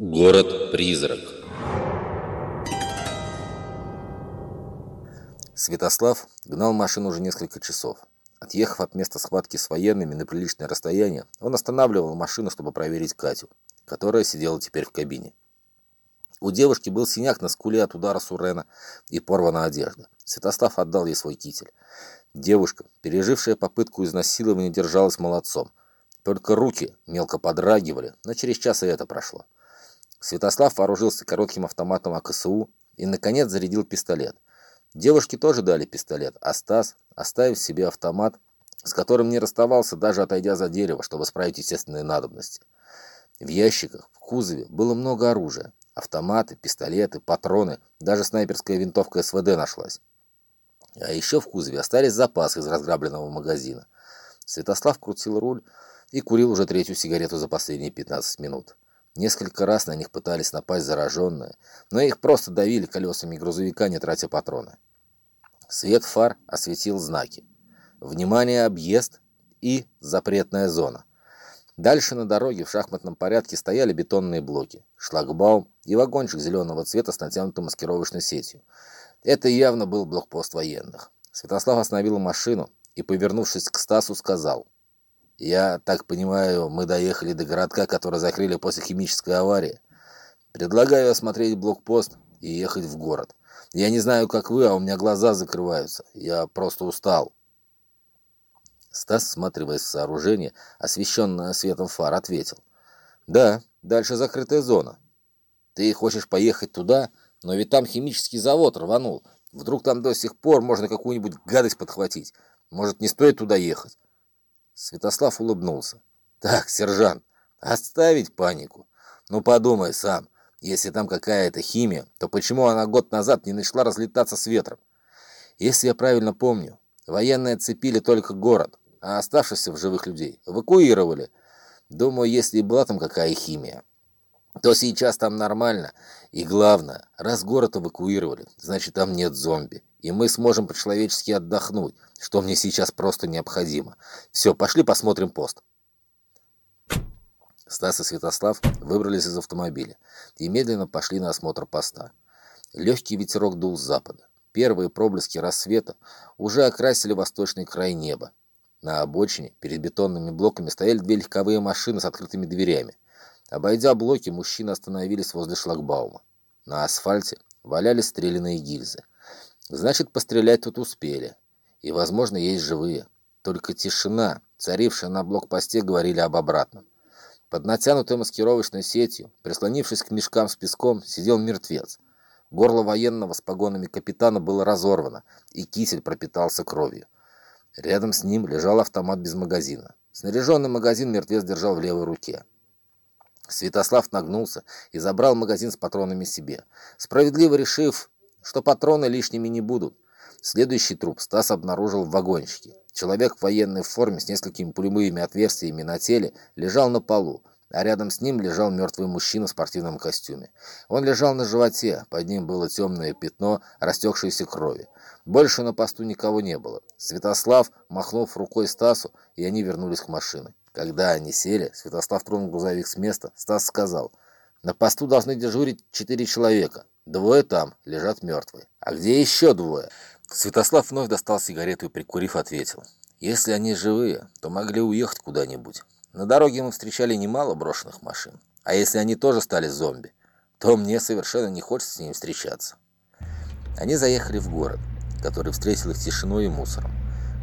Город-призрак Святослав гнал машину уже несколько часов. Отъехав от места схватки с военными на приличное расстояние, он останавливал машину, чтобы проверить Катю, которая сидела теперь в кабине. У девушки был синяк на скуле от удара Сурена и порвана одежда. Святослав отдал ей свой китель. Девушка, пережившая попытку изнасилования, держалась молодцом. Только руки мелко подрагивали, но через час и это прошло. Святослав вооружился коротким автоматом АКСУ и, наконец, зарядил пистолет. Девушке тоже дали пистолет, а Стас, оставив себе автомат, с которым не расставался, даже отойдя за дерево, чтобы справить естественные надобности. В ящиках, в кузове было много оружия. Автоматы, пистолеты, патроны, даже снайперская винтовка СВД нашлась. А еще в кузове остались запасы из разграбленного магазина. Святослав крутил руль и курил уже третью сигарету за последние 15 минут. Несколько раз на них пытались напасть зараженные, но их просто давили колесами грузовика, не тратя патроны. Свет фар осветил знаки. Внимание, объезд и запретная зона. Дальше на дороге в шахматном порядке стояли бетонные блоки, шлагбаум и вагончик зеленого цвета с натянутой маскировочной сетью. Это явно был блокпост военных. Святослав остановил машину и, повернувшись к Стасу, сказал – я так понимаю, мы доехали до городка, который закрыли после химической аварии. Предлагаю осмотреть блокпост и ехать в город. Я не знаю, как вы, а у меня глаза закрываются. Я просто устал. Стас, всматриваясь в сооружение, освещенное светом фар, ответил. «Да, дальше закрытая зона. Ты хочешь поехать туда, но ведь там химический завод рванул. Вдруг там до сих пор можно какую-нибудь гадость подхватить. Может, не стоит туда ехать?» Святослав улыбнулся. «Так, сержант, оставить панику. Ну подумай сам, если там какая-то химия, то почему она год назад не начала разлетаться с ветром? Если я правильно помню, военные цепили только город, а оставшихся в живых людей эвакуировали. Думаю, если и была там какая химия, то сейчас там нормально. И главное, раз город эвакуировали, значит там нет зомби и мы сможем по-человечески отдохнуть, что мне сейчас просто необходимо. Все, пошли посмотрим пост. Стас и Святослав выбрались из автомобиля и медленно пошли на осмотр поста. Легкий ветерок дул с запада. Первые проблески рассвета уже окрасили восточный край неба. На обочине перед бетонными блоками стояли две легковые машины с открытыми дверями. Обойдя блоки, мужчины остановились возле шлагбаума. На асфальте валялись стрелянные гильзы. Значит, пострелять тут успели. И, возможно, есть живые. Только тишина, царившая на блокпосте, говорили об обратном. Под натянутой маскировочной сетью, прислонившись к мешкам с песком, сидел мертвец. Горло военного с погонами капитана было разорвано, и кисель пропитался кровью. Рядом с ним лежал автомат без магазина. Снаряженный магазин мертвец держал в левой руке. Святослав нагнулся и забрал магазин с патронами себе, справедливо решив, что патроны лишними не будут. Следующий труп Стас обнаружил в вагончике. Человек в военной форме с несколькими пулевыми отверстиями на теле лежал на полу, а рядом с ним лежал мертвый мужчина в спортивном костюме. Он лежал на животе, под ним было темное пятно растекшейся крови. Больше на посту никого не было. Святослав, махнув рукой Стасу, и они вернулись к машине. Когда они сели, Святослав тронул грузовик с места, Стас сказал, «На посту должны дежурить четыре человека. Двое там, лежат мертвые. А где еще двое? Святослав вновь достал сигарету и, прикурив, ответил. Если они живые, то могли уехать куда-нибудь. На дороге мы встречали немало брошенных машин. А если они тоже стали зомби, то мне совершенно не хочется с ними встречаться. Они заехали в город, который встретил их тишиной и мусором.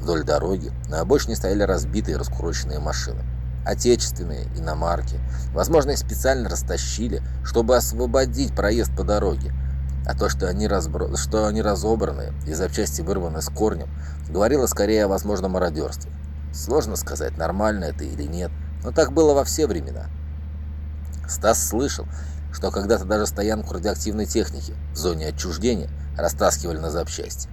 Вдоль дороги на обочине стояли разбитые раскуроченные машины отечественные иномарки. Возможно, их специально растащили, чтобы освободить проезд по дороге. А то, что они, разбро... что они разобраны и запчасти вырваны с корнем, говорило скорее о возможном мародерстве. Сложно сказать, нормально это или нет, но так было во все времена. Стас слышал, что когда-то даже стоянку радиоактивной техники в зоне отчуждения растаскивали на запчасти.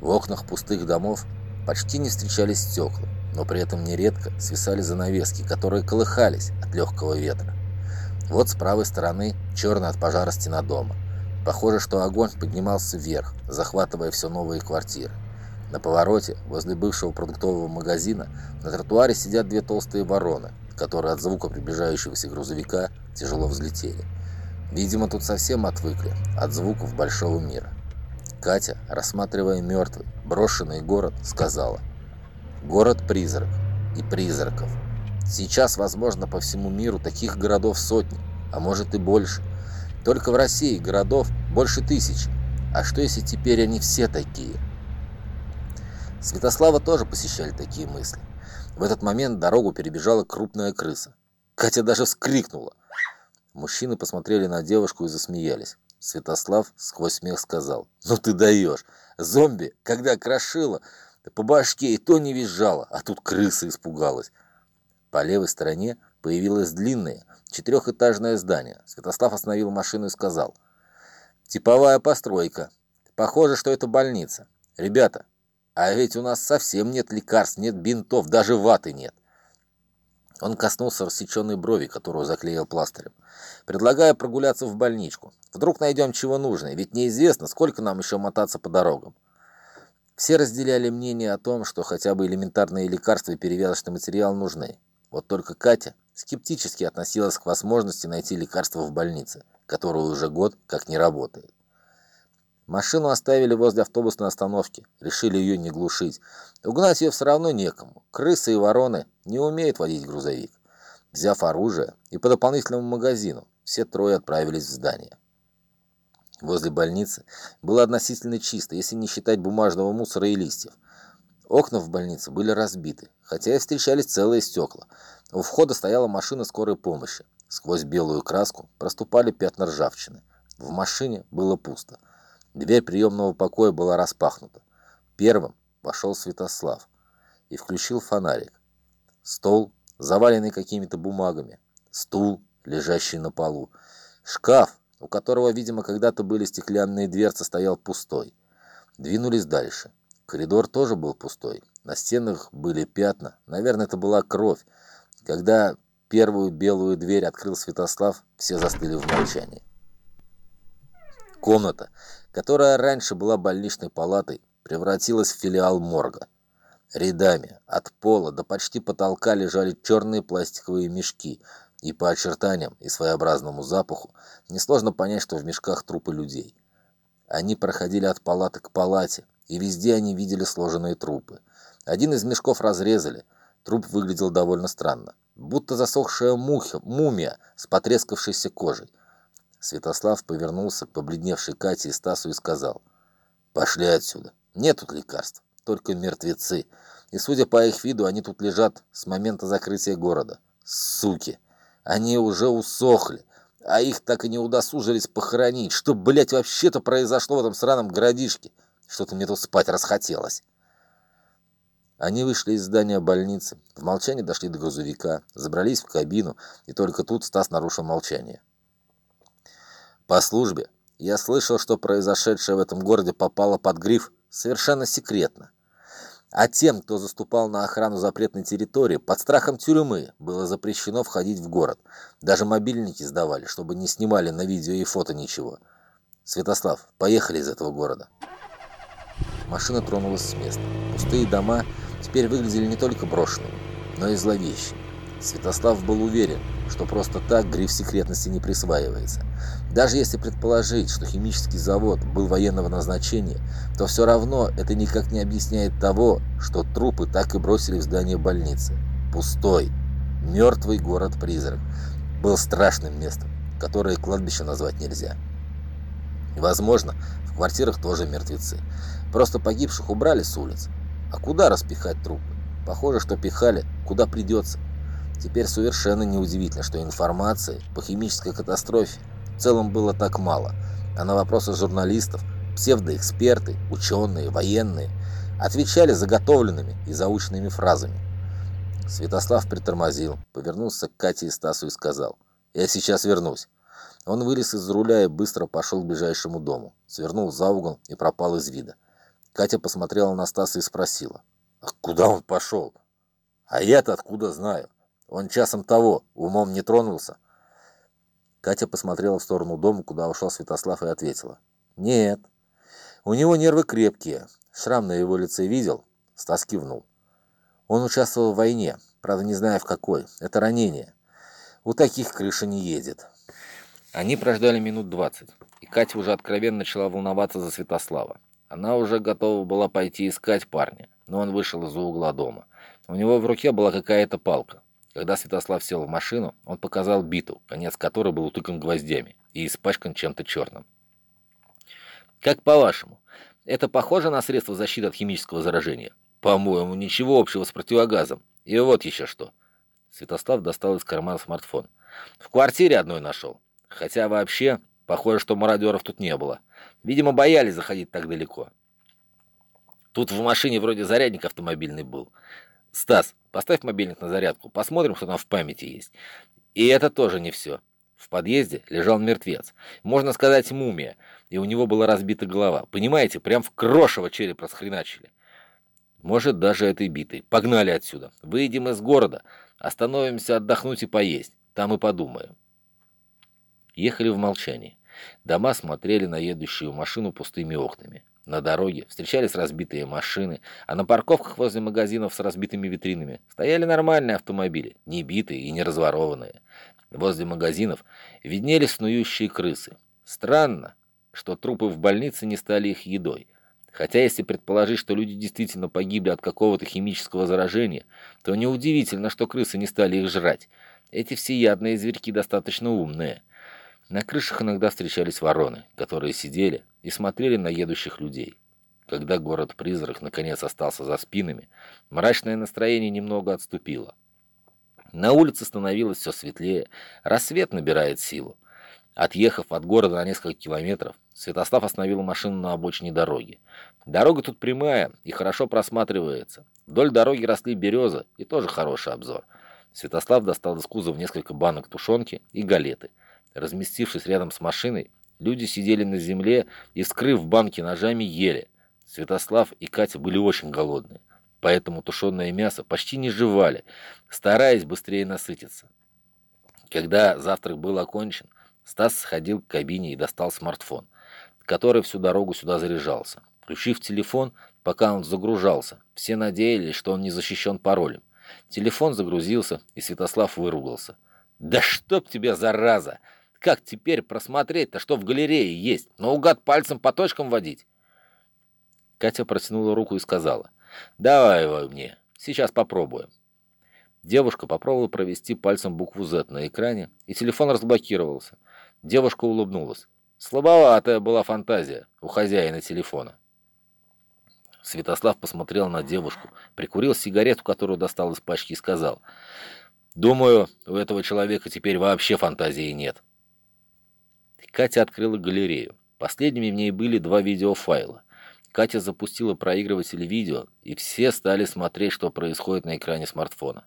В окнах пустых домов почти не встречались стекла но при этом нередко свисали занавески, которые колыхались от легкого ветра. Вот с правой стороны черная от пожара стена дома. Похоже, что огонь поднимался вверх, захватывая все новые квартиры. На повороте, возле бывшего продуктового магазина, на тротуаре сидят две толстые вороны, которые от звука приближающегося грузовика тяжело взлетели. Видимо, тут совсем отвыкли от звуков большого мира. Катя, рассматривая мертвый, брошенный город, сказала «Город-призрак и призраков. Сейчас, возможно, по всему миру таких городов сотни, а может и больше. Только в России городов больше тысячи. А что если теперь они все такие?» Святослава тоже посещали такие мысли. В этот момент дорогу перебежала крупная крыса. Катя даже вскрикнула. Мужчины посмотрели на девушку и засмеялись. Святослав сквозь смех сказал. «Ну ты даешь! Зомби, когда крошила, по башке и то не визжала, а тут крыса испугалась». По левой стороне появилось длинное четырехэтажное здание. Святослав остановил машину и сказал. «Типовая постройка. Похоже, что это больница. Ребята, а ведь у нас совсем нет лекарств, нет бинтов, даже ваты нет. Он коснулся рассеченной брови, которую заклеил пластырем. Предлагая прогуляться в больничку. Вдруг найдем чего нужно, ведь неизвестно, сколько нам еще мотаться по дорогам. Все разделяли мнение о том, что хотя бы элементарные лекарства и перевязочный материал нужны. Вот только Катя скептически относилась к возможности найти лекарства в больнице, которая уже год как не работает. Машину оставили возле автобусной остановки, решили ее не глушить. Угнать ее все равно некому. Крысы и вороны не умеют водить грузовик. Взяв оружие и по дополнительному магазину, все трое отправились в здание. Возле больницы было относительно чисто, если не считать бумажного мусора и листьев. Окна в больнице были разбиты, хотя и встречались целые стекла. У входа стояла машина скорой помощи. Сквозь белую краску проступали пятна ржавчины. В машине было пусто. Дверь приемного покоя была распахнута. Первым вошел Святослав и включил фонарик. Стол, заваленный какими-то бумагами, стул, лежащий на полу, шкаф, у которого, видимо, когда-то были стеклянные дверцы, стоял пустой. Двинулись дальше. Коридор тоже был пустой. На стенах были пятна. Наверное, это была кровь. Когда первую белую дверь открыл Святослав, все застыли в молчании. Комната, которая раньше была больничной палатой, превратилась в филиал морга. Рядами, от пола до почти потолка лежали черные пластиковые мешки, и по очертаниям и своеобразному запаху несложно понять, что в мешках трупы людей. Они проходили от палаты к палате, и везде они видели сложенные трупы. Один из мешков разрезали, труп выглядел довольно странно, будто засохшая муха, мумия с потрескавшейся кожей. Святослав повернулся к побледневшей Кате и Стасу и сказал, «Пошли отсюда. Нет тут лекарств, только мертвецы. И, судя по их виду, они тут лежат с момента закрытия города. Суки! Они уже усохли, а их так и не удосужились похоронить. Что, блядь, вообще-то произошло в этом сраном городишке? Что-то мне тут спать расхотелось». Они вышли из здания больницы, в молчании дошли до грузовика, забрались в кабину, и только тут Стас нарушил молчание. По службе я слышал, что произошедшее в этом городе попало под гриф совершенно секретно. А тем, кто заступал на охрану запретной территории, под страхом тюрьмы было запрещено входить в город. Даже мобильники сдавали, чтобы не снимали на видео и фото ничего. Святослав, поехали из этого города. Машина тронулась с места. Пустые дома теперь выглядели не только брошенными, но и зловещими. Святослав был уверен, что просто так гриф секретности не присваивается. Даже если предположить, что химический завод был военного назначения, то все равно это никак не объясняет того, что трупы так и бросили в здание больницы. Пустой, мертвый город-призрак был страшным местом, которое кладбище назвать нельзя. возможно, в квартирах тоже мертвецы. Просто погибших убрали с улиц. А куда распихать трупы? Похоже, что пихали, куда придется. Теперь совершенно неудивительно, что информации по химической катастрофе в целом было так мало, а на вопросы журналистов псевдоэксперты, ученые, военные отвечали заготовленными и заученными фразами. Святослав притормозил, повернулся к Кате и Стасу и сказал «Я сейчас вернусь». Он вылез из руля и быстро пошел к ближайшему дому, свернул за угол и пропал из вида. Катя посмотрела на Стаса и спросила «А куда он пошел?» «А я-то откуда знаю?» Он часом того, умом не тронулся. Катя посмотрела в сторону дома, куда ушел Святослав, и ответила. Нет, у него нервы крепкие. Шрам на его лице видел? Стас кивнул. Он участвовал в войне, правда не знаю в какой. Это ранение. У таких крыша не едет. Они прождали минут двадцать, и Катя уже откровенно начала волноваться за Святослава. Она уже готова была пойти искать парня, но он вышел из-за угла дома. У него в руке была какая-то палка. Когда Святослав сел в машину, он показал биту, конец которой был утыкан гвоздями и испачкан чем-то черным. «Как по-вашему, это похоже на средство защиты от химического заражения?» «По-моему, ничего общего с противогазом. И вот еще что». Святослав достал из кармана смартфон. «В квартире одной нашел. Хотя вообще, похоже, что мародеров тут не было. Видимо, боялись заходить так далеко. Тут в машине вроде зарядник автомобильный был. Стас, поставь мобильник на зарядку, посмотрим, что там в памяти есть. И это тоже не все. В подъезде лежал мертвец. Можно сказать, мумия. И у него была разбита голова. Понимаете, прям в крошево череп расхреначили. Может, даже этой битой. Погнали отсюда. Выйдем из города. Остановимся отдохнуть и поесть. Там и подумаем. Ехали в молчании. Дома смотрели на едущую машину пустыми окнами. На дороге встречались разбитые машины, а на парковках возле магазинов с разбитыми витринами стояли нормальные автомобили, не битые и не разворованные. Возле магазинов виднелись снующие крысы. Странно, что трупы в больнице не стали их едой. Хотя если предположить, что люди действительно погибли от какого-то химического заражения, то неудивительно, что крысы не стали их жрать. Эти всеядные зверьки достаточно умные. На крышах иногда встречались вороны, которые сидели и смотрели на едущих людей. Когда город-призрак наконец остался за спинами, мрачное настроение немного отступило. На улице становилось все светлее, рассвет набирает силу. Отъехав от города на несколько километров, Святослав остановил машину на обочине дороги. Дорога тут прямая и хорошо просматривается. Вдоль дороги росли березы и тоже хороший обзор. Святослав достал из кузова несколько банок тушенки и галеты. Разместившись рядом с машиной, люди сидели на земле и, скрыв банки ножами, ели. Святослав и Катя были очень голодные, поэтому тушеное мясо почти не жевали, стараясь быстрее насытиться. Когда завтрак был окончен, Стас сходил к кабине и достал смартфон, который всю дорогу сюда заряжался. Включив телефон, пока он загружался, все надеялись, что он не защищен паролем. Телефон загрузился, и Святослав выругался. «Да чтоб тебе, зараза! Как теперь просмотреть-то, что в галерее есть? Наугад пальцем по точкам водить?» Катя протянула руку и сказала. «Давай мне, сейчас попробуем». Девушка попробовала провести пальцем букву Z на экране, и телефон разблокировался. Девушка улыбнулась. Слабоватая была фантазия у хозяина телефона. Святослав посмотрел на девушку, прикурил сигарету, которую достал из пачки, и сказал, «Думаю, у этого человека теперь вообще фантазии нет». Катя открыла галерею. Последними в ней были два видеофайла. Катя запустила проигрыватель видео, и все стали смотреть, что происходит на экране смартфона.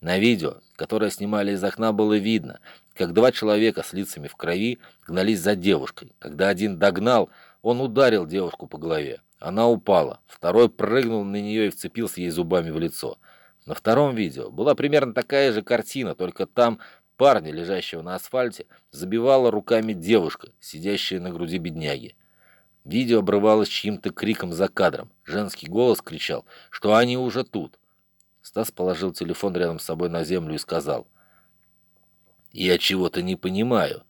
На видео, которое снимали из окна, было видно, как два человека с лицами в крови гнались за девушкой. Когда один догнал, он ударил девушку по голове. Она упала. Второй прыгнул на нее и вцепился ей зубами в лицо. На втором видео была примерно такая же картина, только там парня, лежащего на асфальте, забивала руками девушка, сидящая на груди бедняги. Видео обрывалось чьим-то криком за кадром. Женский голос кричал, что они уже тут. Стас положил телефон рядом с собой на землю и сказал. «Я чего-то не понимаю.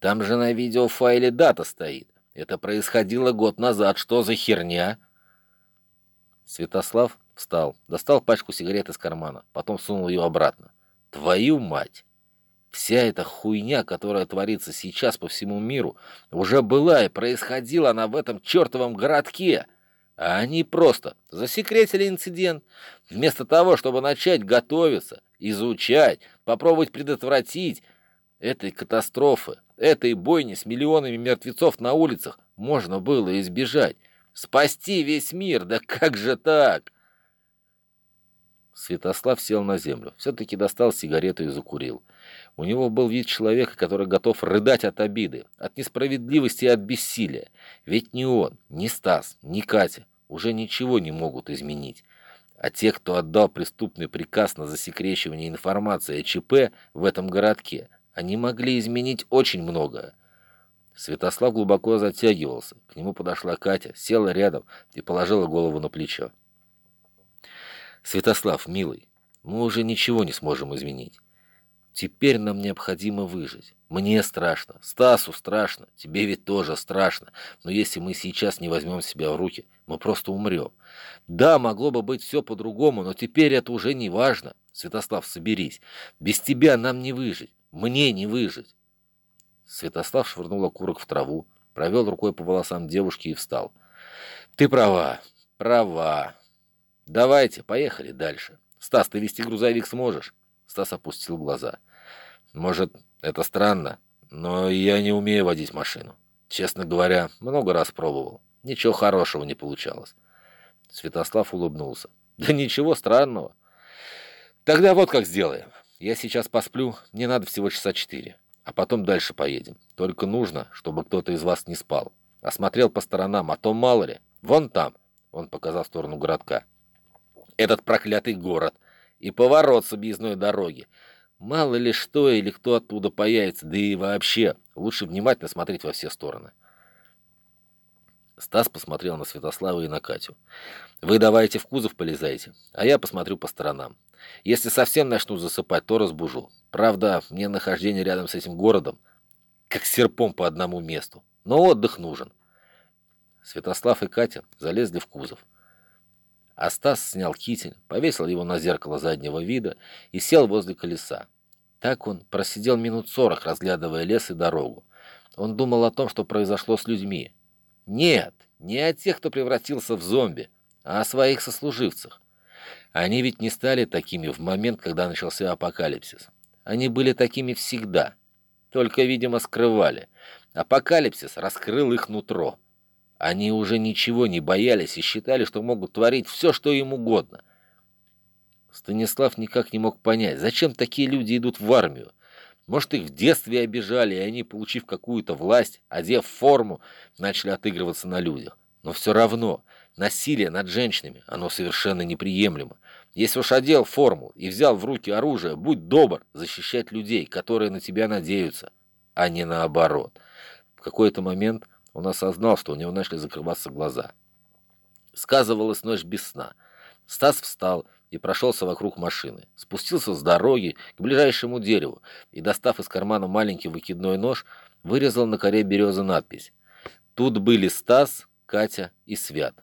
Там же на видеофайле дата стоит. Это происходило год назад. Что за херня?» Святослав встал, достал пачку сигарет из кармана, потом сунул ее обратно. «Твою мать!» Вся эта хуйня, которая творится сейчас по всему миру, уже была и происходила она в этом чертовом городке. А они просто засекретили инцидент. Вместо того, чтобы начать готовиться, изучать, попробовать предотвратить этой катастрофы, этой бойни с миллионами мертвецов на улицах, можно было избежать. Спасти весь мир, да как же так? Святослав сел на землю, все-таки достал сигарету и закурил. У него был вид человека, который готов рыдать от обиды, от несправедливости и от бессилия. Ведь ни он, ни Стас, ни Катя уже ничего не могут изменить. А те, кто отдал преступный приказ на засекречивание информации о ЧП в этом городке, они могли изменить очень многое. Святослав глубоко затягивался. К нему подошла Катя, села рядом и положила голову на плечо. «Святослав, милый, мы уже ничего не сможем изменить. Теперь нам необходимо выжить. Мне страшно, Стасу страшно, тебе ведь тоже страшно. Но если мы сейчас не возьмем себя в руки, мы просто умрем. Да, могло бы быть все по-другому, но теперь это уже не важно. Святослав, соберись. Без тебя нам не выжить. Мне не выжить. Святослав швырнул окурок в траву, провел рукой по волосам девушки и встал. Ты права, права. Давайте, поехали дальше. Стас, ты вести грузовик сможешь? Стас опустил глаза. Может, это странно, но я не умею водить машину. Честно говоря, много раз пробовал. Ничего хорошего не получалось. Святослав улыбнулся. Да ничего странного. Тогда вот как сделаем. Я сейчас посплю, мне надо всего часа четыре. А потом дальше поедем. Только нужно, чтобы кто-то из вас не спал. Осмотрел по сторонам, а то мало ли. Вон там, он показал в сторону городка. Этот проклятый город. И поворот с объездной дороги. Мало ли что или кто оттуда появится, да и вообще, лучше внимательно смотреть во все стороны. Стас посмотрел на Святослава и на Катю. «Вы давайте в кузов полезайте, а я посмотрю по сторонам. Если совсем начну засыпать, то разбужу. Правда, мне нахождение рядом с этим городом, как серпом по одному месту. Но отдых нужен». Святослав и Катя залезли в кузов. А Стас снял китель, повесил его на зеркало заднего вида и сел возле колеса. Так он просидел минут сорок, разглядывая лес и дорогу. Он думал о том, что произошло с людьми, нет, не о тех, кто превратился в зомби, а о своих сослуживцах. Они ведь не стали такими в момент, когда начался апокалипсис. Они были такими всегда, только, видимо, скрывали. Апокалипсис раскрыл их нутро. Они уже ничего не боялись и считали, что могут творить все, что им угодно. Станислав никак не мог понять, зачем такие люди идут в армию. Может, их в детстве обижали, и они, получив какую-то власть, одев форму, начали отыгрываться на людях. Но все равно, насилие над женщинами, оно совершенно неприемлемо. Если уж одел форму и взял в руки оружие, будь добр защищать людей, которые на тебя надеются, а не наоборот. В какой-то момент он осознал, что у него начали закрываться глаза. Сказывалась ночь без сна. Стас встал, и прошелся вокруг машины. Спустился с дороги к ближайшему дереву и, достав из кармана маленький выкидной нож, вырезал на коре березы надпись. Тут были Стас, Катя и Свят.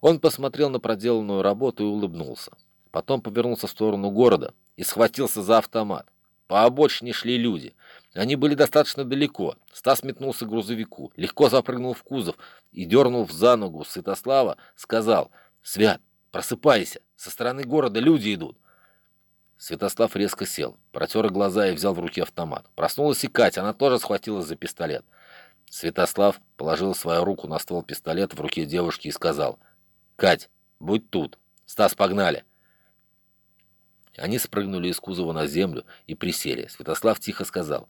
Он посмотрел на проделанную работу и улыбнулся. Потом повернулся в сторону города и схватился за автомат. По обочине шли люди. Они были достаточно далеко. Стас метнулся к грузовику, легко запрыгнул в кузов и, дернув за ногу Святослава, сказал «Свят, просыпайся!» Со стороны города люди идут. Святослав резко сел, протер глаза и взял в руки автомат. Проснулась и Катя, она тоже схватилась за пистолет. Святослав положил свою руку на ствол пистолета в руке девушки и сказал, «Кать, будь тут. Стас, погнали!» Они спрыгнули из кузова на землю и присели. Святослав тихо сказал,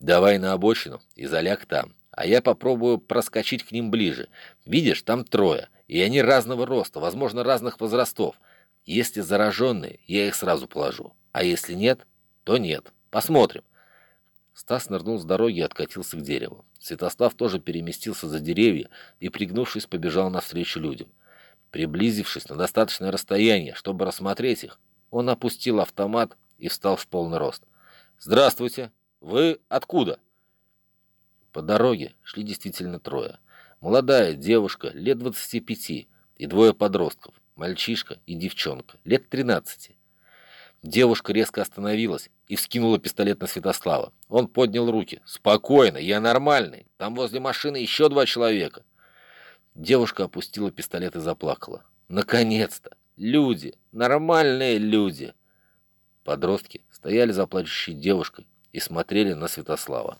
«Давай на обочину и заляг там, а я попробую проскочить к ним ближе. Видишь, там трое, и они разного роста, возможно, разных возрастов. Если зараженные, я их сразу положу. А если нет, то нет. Посмотрим. Стас нырнул с дороги и откатился к дереву. Святослав тоже переместился за деревья и, пригнувшись, побежал навстречу людям. Приблизившись на достаточное расстояние, чтобы рассмотреть их, он опустил автомат и встал в полный рост. «Здравствуйте! Вы откуда?» По дороге шли действительно трое. Молодая девушка, лет 25, и двое подростков мальчишка и девчонка, лет 13. Девушка резко остановилась и вскинула пистолет на Святослава. Он поднял руки. «Спокойно, я нормальный. Там возле машины еще два человека». Девушка опустила пистолет и заплакала. «Наконец-то! Люди! Нормальные люди!» Подростки стояли за плачущей девушкой и смотрели на Святослава.